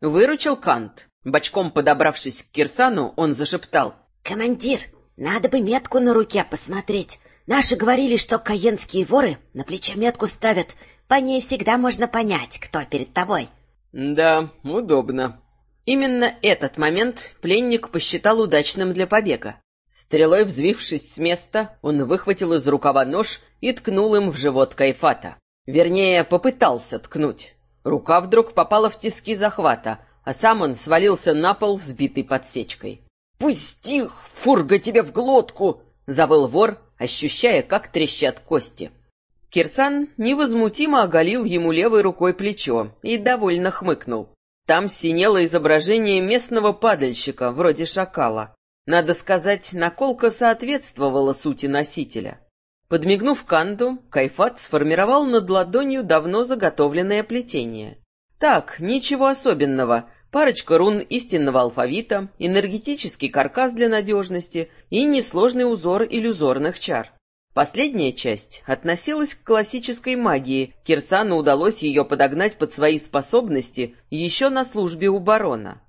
Выручил Кант. Бочком подобравшись к Кирсану, он зашептал. «Командир, надо бы метку на руке посмотреть. Наши говорили, что каенские воры на плече метку ставят. По ней всегда можно понять, кто перед тобой». «Да, удобно». Именно этот момент пленник посчитал удачным для побега. Стрелой взвившись с места, он выхватил из рукава нож и ткнул им в живот Кайфата. Вернее, попытался ткнуть. Рука вдруг попала в тиски захвата, а сам он свалился на пол, сбитый подсечкой. «Пусти, фурга, тебе в глотку!» — завыл вор, ощущая, как трещат кости. Кирсан невозмутимо оголил ему левой рукой плечо и довольно хмыкнул. Там синело изображение местного падальщика, вроде шакала. Надо сказать, наколка соответствовала сути носителя. Подмигнув Канду, Кайфат сформировал над ладонью давно заготовленное плетение. Так, ничего особенного. Парочка рун истинного алфавита, энергетический каркас для надежности и несложный узор иллюзорных чар. Последняя часть относилась к классической магии. Кирсану удалось ее подогнать под свои способности еще на службе у барона.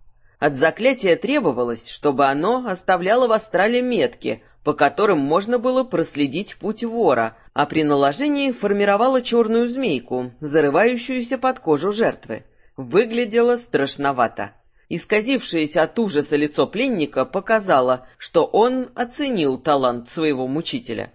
От заклятия требовалось, чтобы оно оставляло в астрале метки, по которым можно было проследить путь вора, а при наложении формировала черную змейку, зарывающуюся под кожу жертвы. Выглядело страшновато. Исказившееся от ужаса лицо пленника показало, что он оценил талант своего мучителя.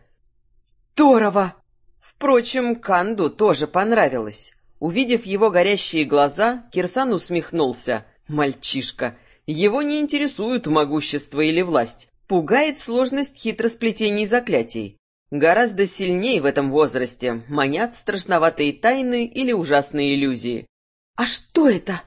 «Здорово!» Впрочем, Канду тоже понравилось. Увидев его горящие глаза, Кирсан усмехнулся. «Мальчишка! Его не интересует могущество или власть. Пугает сложность хитросплетений заклятий. Гораздо сильнее в этом возрасте манят страшноватые тайны или ужасные иллюзии. «А что это?»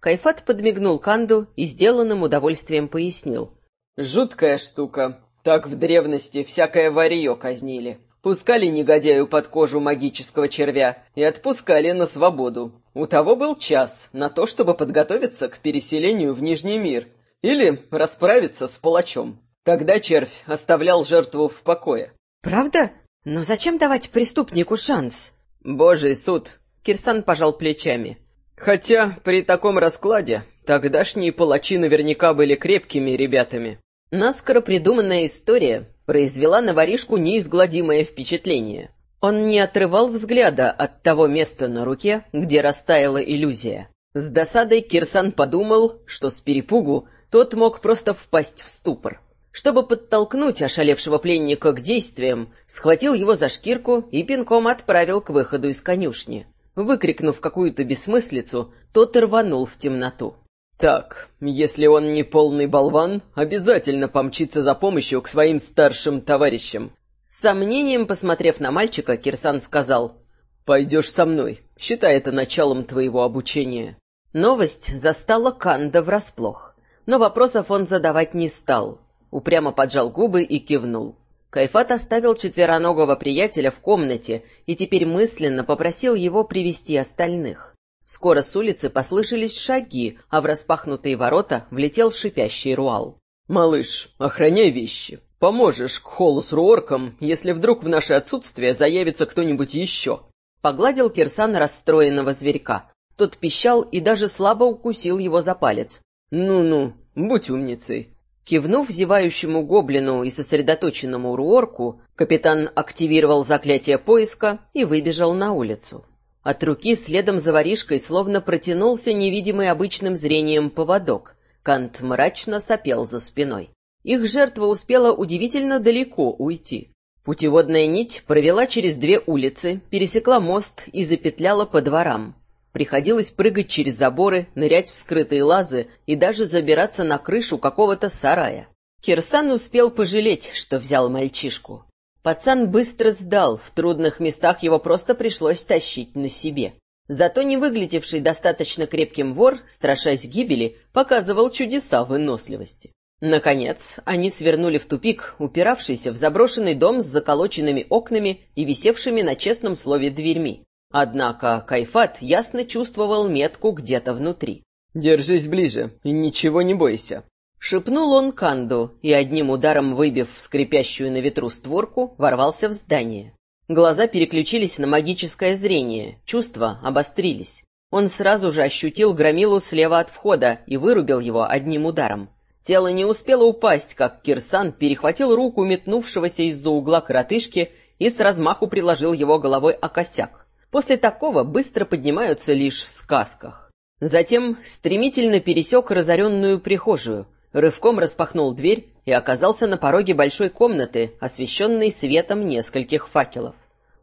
Кайфат подмигнул Канду и сделанным удовольствием пояснил. «Жуткая штука. Так в древности всякое варье казнили. Пускали негодяю под кожу магического червя и отпускали на свободу. У того был час на то, чтобы подготовиться к переселению в Нижний мир или расправиться с палачом. Тогда червь оставлял жертву в покое. «Правда? Но зачем давать преступнику шанс?» «Божий суд!» — Кирсан пожал плечами. «Хотя при таком раскладе тогдашние палачи наверняка были крепкими ребятами». Наскоро придуманная история произвела на воришку неизгладимое впечатление. Он не отрывал взгляда от того места на руке, где растаяла иллюзия. С досадой Кирсан подумал, что с перепугу тот мог просто впасть в ступор. Чтобы подтолкнуть ошалевшего пленника к действиям, схватил его за шкирку и пинком отправил к выходу из конюшни. Выкрикнув какую-то бессмыслицу, тот рванул в темноту. «Так, если он не полный болван, обязательно помчится за помощью к своим старшим товарищам». С сомнением, посмотрев на мальчика, Кирсан сказал, «Пойдешь со мной, считай это началом твоего обучения». Новость застала Канда врасплох, но вопросов он задавать не стал упрямо поджал губы и кивнул. Кайфат оставил четвероногого приятеля в комнате и теперь мысленно попросил его привести остальных. Скоро с улицы послышались шаги, а в распахнутые ворота влетел шипящий руал. «Малыш, охраняй вещи. Поможешь к холу с руорком, если вдруг в наше отсутствие заявится кто-нибудь еще». Погладил Кирсан расстроенного зверька. Тот пищал и даже слабо укусил его за палец. «Ну-ну, будь умницей. Кивнув зевающему гоблину и сосредоточенному руорку, капитан активировал заклятие поиска и выбежал на улицу. От руки следом за воришкой словно протянулся невидимый обычным зрением поводок. Кант мрачно сопел за спиной. Их жертва успела удивительно далеко уйти. Путеводная нить провела через две улицы, пересекла мост и запетляла по дворам. Приходилось прыгать через заборы, нырять в скрытые лазы и даже забираться на крышу какого-то сарая. Кирсан успел пожалеть, что взял мальчишку. Пацан быстро сдал, в трудных местах его просто пришлось тащить на себе. Зато не выглядевший достаточно крепким вор, страшась гибели, показывал чудеса выносливости. Наконец, они свернули в тупик, упиравшийся в заброшенный дом с заколоченными окнами и висевшими на честном слове дверьми. Однако Кайфат ясно чувствовал метку где-то внутри. «Держись ближе и ничего не бойся», — шепнул он Канду и, одним ударом выбив скрипящую на ветру створку, ворвался в здание. Глаза переключились на магическое зрение, чувства обострились. Он сразу же ощутил громилу слева от входа и вырубил его одним ударом. Тело не успело упасть, как Кирсан перехватил руку метнувшегося из-за угла коротышки и с размаху приложил его головой о косяк. После такого быстро поднимаются лишь в сказках. Затем стремительно пересек разоренную прихожую, рывком распахнул дверь и оказался на пороге большой комнаты, освещенной светом нескольких факелов.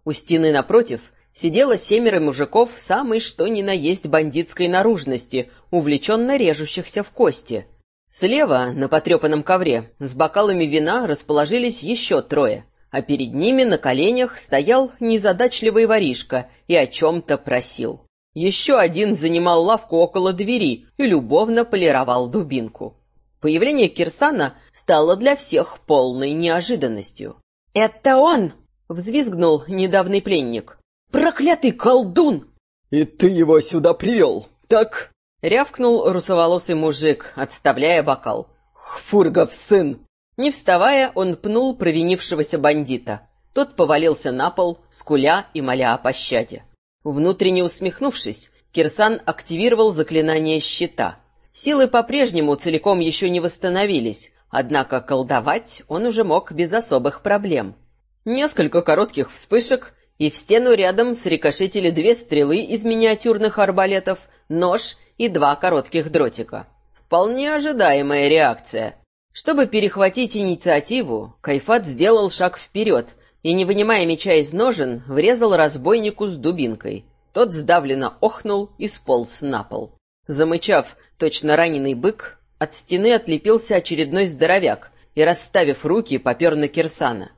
У стены напротив сидело семеро мужиков самой что ни на есть бандитской наружности, увлеченно режущихся в кости. Слева, на потрепанном ковре, с бокалами вина расположились еще трое, а перед ними на коленях стоял незадачливый воришка и о чем-то просил. Еще один занимал лавку около двери и любовно полировал дубинку. Появление Кирсана стало для всех полной неожиданностью. «Это он!» — взвизгнул недавний пленник. Проклятый колдун!» «И ты его сюда привел, так?» — рявкнул русоволосый мужик, отставляя бокал. «Хфургов сын!» Не вставая, он пнул провинившегося бандита. Тот повалился на пол, скуля и моля о пощаде. Внутренне усмехнувшись, Кирсан активировал заклинание щита. Силы по-прежнему целиком еще не восстановились, однако колдовать он уже мог без особых проблем. Несколько коротких вспышек, и в стену рядом срикошетили две стрелы из миниатюрных арбалетов, нож и два коротких дротика. Вполне ожидаемая реакция. Чтобы перехватить инициативу, Кайфат сделал шаг вперед и, не вынимая меча из ножен, врезал разбойнику с дубинкой. Тот сдавленно охнул и сполз на пол. Замычав, точно раненый бык, от стены отлепился очередной здоровяк и, расставив руки, попер на Кирсана.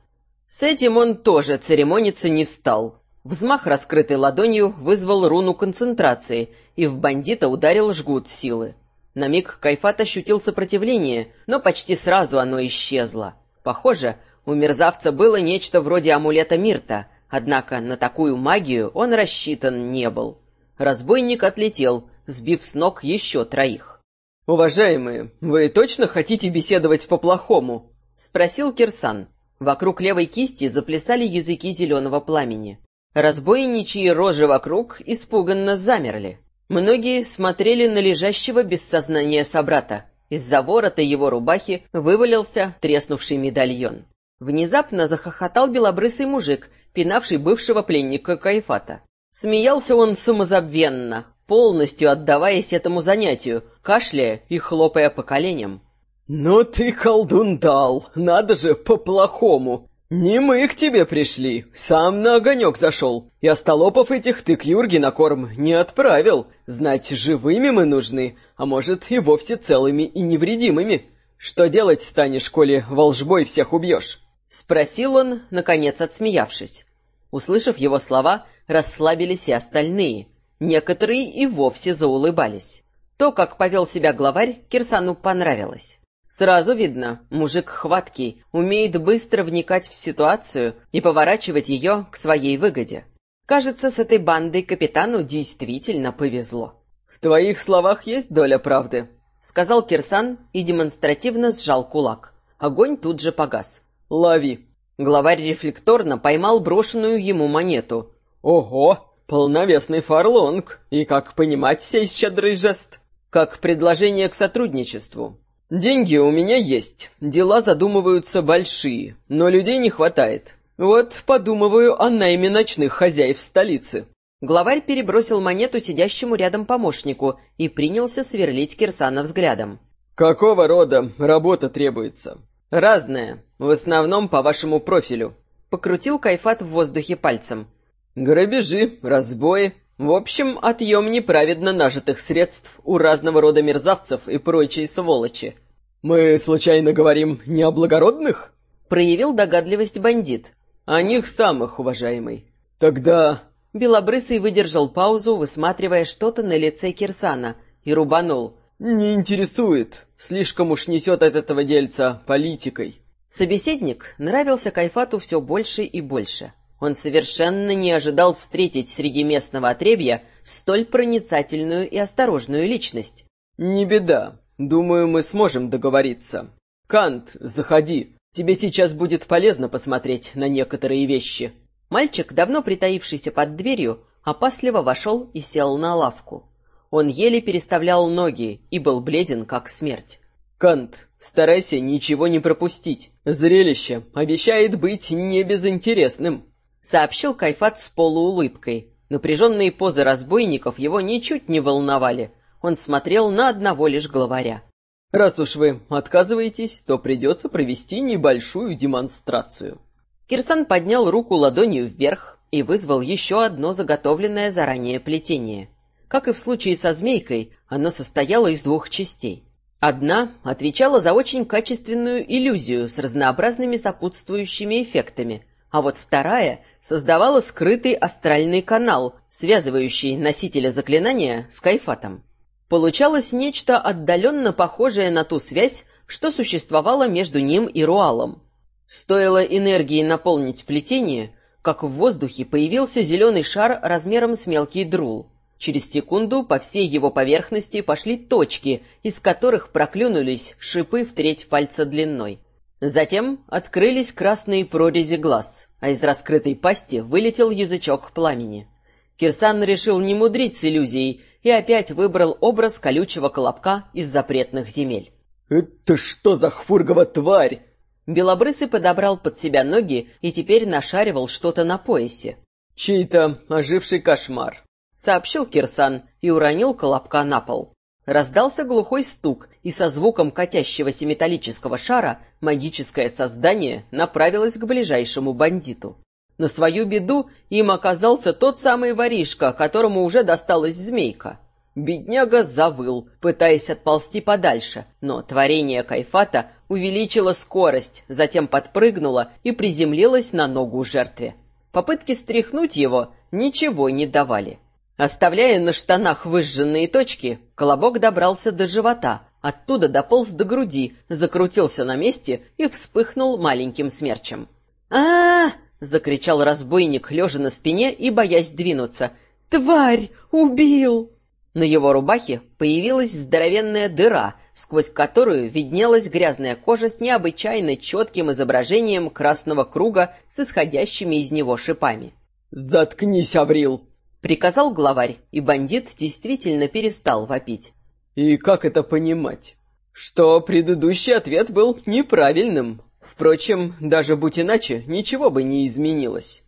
С этим он тоже церемониться не стал. Взмах раскрытой ладонью вызвал руну концентрации, и в бандита ударил жгут силы. На миг Кайфат ощутил сопротивление, но почти сразу оно исчезло. Похоже, у мерзавца было нечто вроде амулета Мирта, однако на такую магию он рассчитан не был. Разбойник отлетел, сбив с ног еще троих. «Уважаемые, вы точно хотите беседовать по-плохому?» — спросил Кирсан. Вокруг левой кисти заплясали языки зеленого пламени. Разбойничьи рожи вокруг испуганно замерли. Многие смотрели на лежащего без сознания собрата. Из-за ворота его рубахи вывалился треснувший медальон. Внезапно захохотал белобрысый мужик, пинавший бывшего пленника Кайфата. Смеялся он самозабвенно, полностью отдаваясь этому занятию, кашляя и хлопая по коленям. «Ну ты, колдун, дал! Надо же, по-плохому! Не мы к тебе пришли, сам на огонек зашел. И остолопов этих ты к Юрге на корм не отправил. Знать, живыми мы нужны, а может и вовсе целыми и невредимыми. Что делать станешь, коли волжбой всех убьешь?» Спросил он, наконец отсмеявшись. Услышав его слова, расслабились и остальные. Некоторые и вовсе заулыбались. То, как повел себя главарь, Кирсану понравилось. Сразу видно, мужик хваткий, умеет быстро вникать в ситуацию и поворачивать ее к своей выгоде. Кажется, с этой бандой капитану действительно повезло. «В твоих словах есть доля правды», — сказал Кирсан и демонстративно сжал кулак. Огонь тут же погас. «Лови». Главарь рефлекторно поймал брошенную ему монету. «Ого! Полновесный фарлонг! И как понимать сей щедрый жест?» «Как предложение к сотрудничеству», Деньги у меня есть, дела задумываются большие, но людей не хватает. Вот подумываю о найме ночных хозяев столицы». Главарь перебросил монету сидящему рядом помощнику и принялся сверлить Кирсана взглядом. «Какого рода работа требуется?» «Разная, в основном по вашему профилю», — покрутил Кайфат в воздухе пальцем. «Грабежи, разбои, в общем, отъем неправедно нажитых средств у разного рода мерзавцев и прочей сволочи. Мы, случайно говорим, не о благородных? Проявил догадливость бандит. О них самых, уважаемый. Тогда... Белобрысый выдержал паузу, высматривая что-то на лице Кирсана, и рубанул. «Не интересует. Слишком уж несет от этого дельца политикой». Собеседник нравился Кайфату все больше и больше. Он совершенно не ожидал встретить среди местного отребья столь проницательную и осторожную личность. «Не беда. Думаю, мы сможем договориться. Кант, заходи. Тебе сейчас будет полезно посмотреть на некоторые вещи». Мальчик, давно притаившийся под дверью, опасливо вошел и сел на лавку. Он еле переставлял ноги и был бледен, как смерть. «Кант, старайся ничего не пропустить. Зрелище обещает быть не безинтересным», — сообщил Кайфат с полуулыбкой. Напряженные позы разбойников его ничуть не волновали. Он смотрел на одного лишь главаря. «Раз уж вы отказываетесь, то придется провести небольшую демонстрацию». Кирсан поднял руку ладонью вверх и вызвал еще одно заготовленное заранее плетение. Как и в случае со змейкой, оно состояло из двух частей. Одна отвечала за очень качественную иллюзию с разнообразными сопутствующими эффектами, а вот вторая создавала скрытый астральный канал, связывающий носителя заклинания с кайфатом. Получалось нечто отдаленно похожее на ту связь, что существовала между ним и Руалом. Стоило энергии наполнить плетение, как в воздухе появился зеленый шар размером с мелкий друл. Через секунду по всей его поверхности пошли точки, из которых проклюнулись шипы в треть пальца длиной. Затем открылись красные прорези глаз, а из раскрытой пасти вылетел язычок пламени. Кирсан решил не мудрить с иллюзией и опять выбрал образ колючего колобка из запретных земель. «Это что за хфургова тварь?» Белобрысый подобрал под себя ноги и теперь нашаривал что-то на поясе. «Чей-то оживший кошмар сообщил Кирсан и уронил колобка на пол. Раздался глухой стук, и со звуком катящегося металлического шара магическое создание направилось к ближайшему бандиту. На свою беду им оказался тот самый воришка, которому уже досталась змейка. Бедняга завыл, пытаясь отползти подальше, но творение Кайфата увеличило скорость, затем подпрыгнуло и приземлилось на ногу жертве. Попытки стряхнуть его ничего не давали. Оставляя на штанах выжженные точки, колобок добрался до живота, оттуда дополз до груди, закрутился на месте и вспыхнул маленьким смерчем. а, -а, -а закричал разбойник, лежа на спине и боясь двинуться. «Тварь! Убил!» На его рубахе появилась здоровенная дыра, сквозь которую виднелась грязная кожа с необычайно четким изображением красного круга с исходящими из него шипами. «Заткнись, Аврил!» Приказал главарь, и бандит действительно перестал вопить. И как это понимать? Что предыдущий ответ был неправильным. Впрочем, даже будь иначе, ничего бы не изменилось.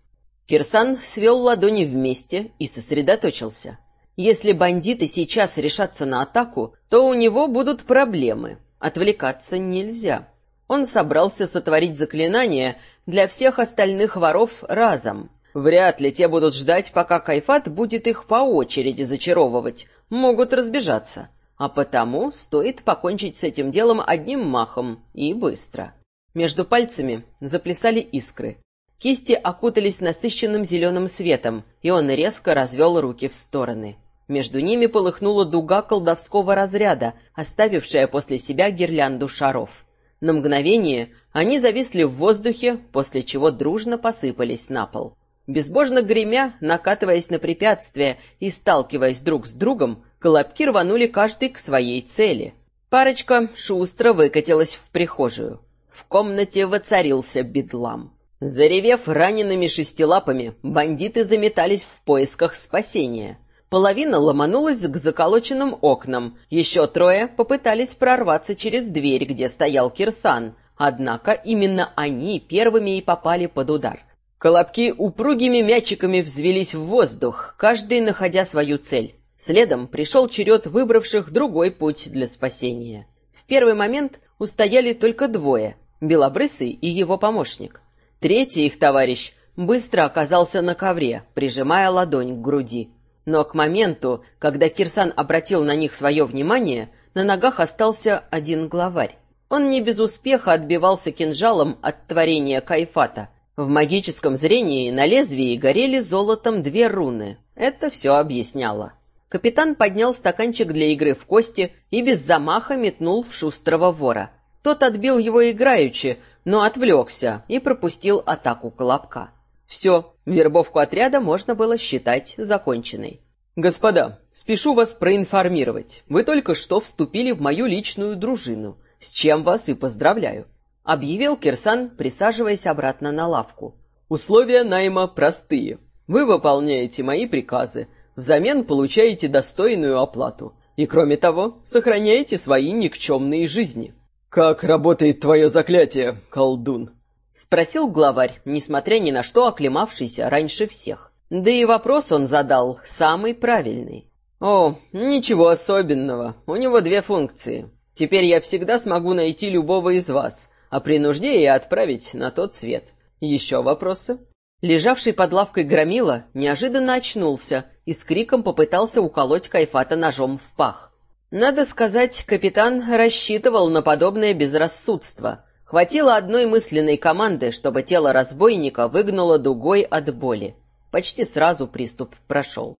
Кирсан свел ладони вместе и сосредоточился. Если бандиты сейчас решатся на атаку, то у него будут проблемы. Отвлекаться нельзя. Он собрался сотворить заклинание для всех остальных воров разом. Вряд ли те будут ждать, пока Кайфат будет их по очереди зачаровывать. Могут разбежаться. А потому стоит покончить с этим делом одним махом и быстро. Между пальцами заплясали искры. Кисти окутались насыщенным зеленым светом, и он резко развел руки в стороны. Между ними полыхнула дуга колдовского разряда, оставившая после себя гирлянду шаров. На мгновение они зависли в воздухе, после чего дружно посыпались на пол. Безбожно гремя, накатываясь на препятствия и сталкиваясь друг с другом, колобки рванули каждый к своей цели. Парочка шустро выкатилась в прихожую. В комнате воцарился бедлам. Заревев ранеными шестилапами, бандиты заметались в поисках спасения. Половина ломанулась к заколоченным окнам, еще трое попытались прорваться через дверь, где стоял Кирсан, однако именно они первыми и попали под удар — Колобки упругими мячиками взвелись в воздух, каждый находя свою цель. Следом пришел черед выбравших другой путь для спасения. В первый момент устояли только двое — Белобрысый и его помощник. Третий их товарищ быстро оказался на ковре, прижимая ладонь к груди. Но к моменту, когда Кирсан обратил на них свое внимание, на ногах остался один главарь. Он не без успеха отбивался кинжалом от творения Кайфата, в магическом зрении на лезвии горели золотом две руны. Это все объясняло. Капитан поднял стаканчик для игры в кости и без замаха метнул в шустрого вора. Тот отбил его играючи, но отвлекся и пропустил атаку Колобка. Все, вербовку отряда можно было считать законченной. «Господа, спешу вас проинформировать. Вы только что вступили в мою личную дружину, с чем вас и поздравляю объявил Кирсан, присаживаясь обратно на лавку. Условия найма простые. Вы выполняете мои приказы, взамен получаете достойную оплату. И кроме того, сохраняете свои никчемные жизни. Как работает твое заклятие, колдун? Спросил главарь, несмотря ни на что оклемавшийся раньше всех. Да и вопрос он задал самый правильный. О, ничего особенного, у него две функции. Теперь я всегда смогу найти любого из вас, а при нужде и отправить на тот свет. Еще вопросы? Лежавший под лавкой громила неожиданно очнулся и с криком попытался уколоть Кайфата ножом в пах. Надо сказать, капитан рассчитывал на подобное безрассудство. Хватило одной мысленной команды, чтобы тело разбойника выгнуло дугой от боли. Почти сразу приступ прошел.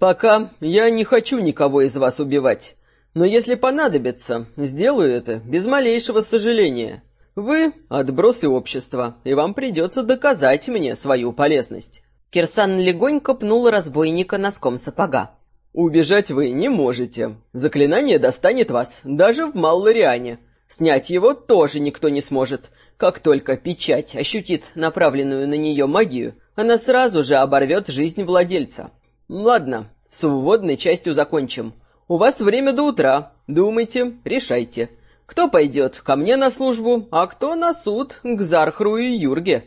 «Пока я не хочу никого из вас убивать, но если понадобится, сделаю это без малейшего сожаления. Вы — отбросы общества, и вам придется доказать мне свою полезность». Кирсан легонько пнул разбойника носком сапога. «Убежать вы не можете. Заклинание достанет вас, даже в Маллариане. Снять его тоже никто не сможет. Как только печать ощутит направленную на нее магию, она сразу же оборвет жизнь владельца. Ладно, с уводной частью закончим. У вас время до утра. Думайте, решайте. Кто пойдет ко мне на службу, а кто на суд к Зархру и Юрге?»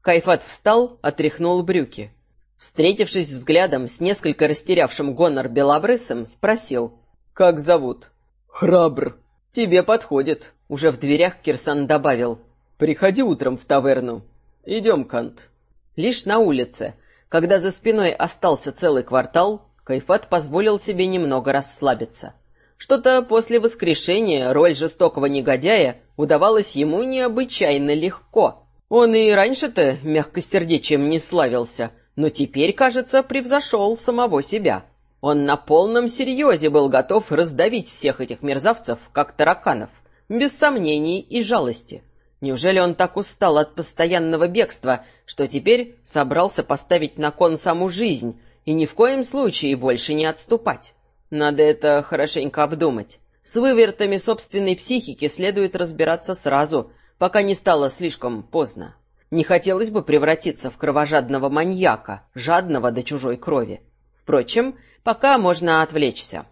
Кайфат встал, отряхнул брюки. Встретившись взглядом с несколько растерявшим гонор белобрысом, спросил. «Как зовут?» «Храбр». «Тебе подходит», — уже в дверях Кирсан добавил. «Приходи утром в таверну. Идем, Кант». Лишь на улице, когда за спиной остался целый квартал, Кайфат позволил себе немного расслабиться. Что-то после воскрешения роль жестокого негодяя удавалась ему необычайно легко — он и раньше-то мягкосердечием не славился, но теперь, кажется, превзошел самого себя. Он на полном серьезе был готов раздавить всех этих мерзавцев, как тараканов, без сомнений и жалости. Неужели он так устал от постоянного бегства, что теперь собрался поставить на кон саму жизнь и ни в коем случае больше не отступать? Надо это хорошенько обдумать. С вывертами собственной психики следует разбираться сразу — пока не стало слишком поздно. Не хотелось бы превратиться в кровожадного маньяка, жадного до чужой крови. Впрочем, пока можно отвлечься.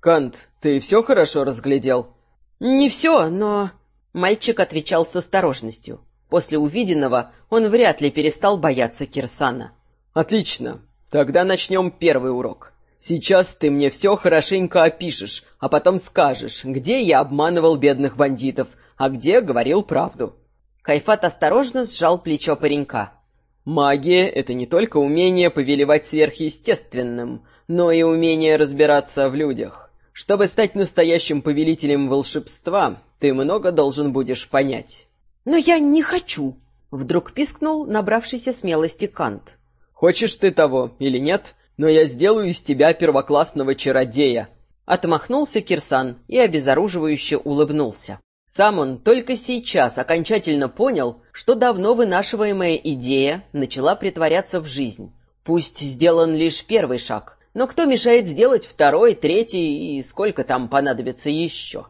«Кант, ты все хорошо разглядел?» «Не все, но...» Мальчик отвечал с осторожностью. После увиденного он вряд ли перестал бояться Кирсана. «Отлично. Тогда начнем первый урок. Сейчас ты мне все хорошенько опишешь, а потом скажешь, где я обманывал бедных бандитов, а где говорил правду. Кайфат осторожно сжал плечо паренька. Магия — это не только умение повелевать сверхъестественным, но и умение разбираться в людях. Чтобы стать настоящим повелителем волшебства, ты много должен будешь понять. «Но я не хочу!» — вдруг пискнул набравшийся смелости Кант. «Хочешь ты того или нет, но я сделаю из тебя первоклассного чародея!» Отмахнулся Кирсан и обезоруживающе улыбнулся. Сам он только сейчас окончательно понял, что давно вынашиваемая идея начала притворяться в жизнь. Пусть сделан лишь первый шаг, но кто мешает сделать второй, третий и сколько там понадобится еще?